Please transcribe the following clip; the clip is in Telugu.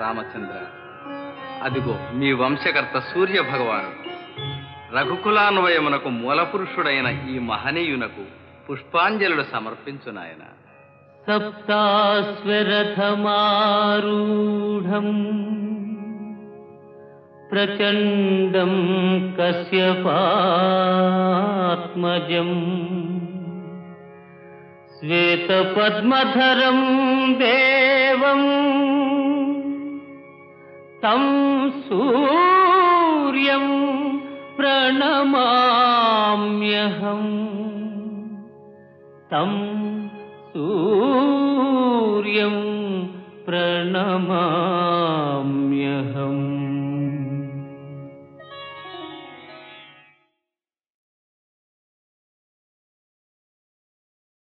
రామచంద్ర. అదిగో మీ వంశకర్త సూర్య భగవాను రఘుకులాన్వయమునకు మూలపురుషుడైన ఈ మహనీయునకు పుష్పాంజలుడు సమర్పించు నాయన. సప్తాశ్వరథమారూఢం. ప్రచండం కశ్యపాత్మజం. శ్వేతపద్మధరం దేవం. तं सूर्यं प्रणमाम्यहम्। तं सूर्यं प्रणमाम्यहम्।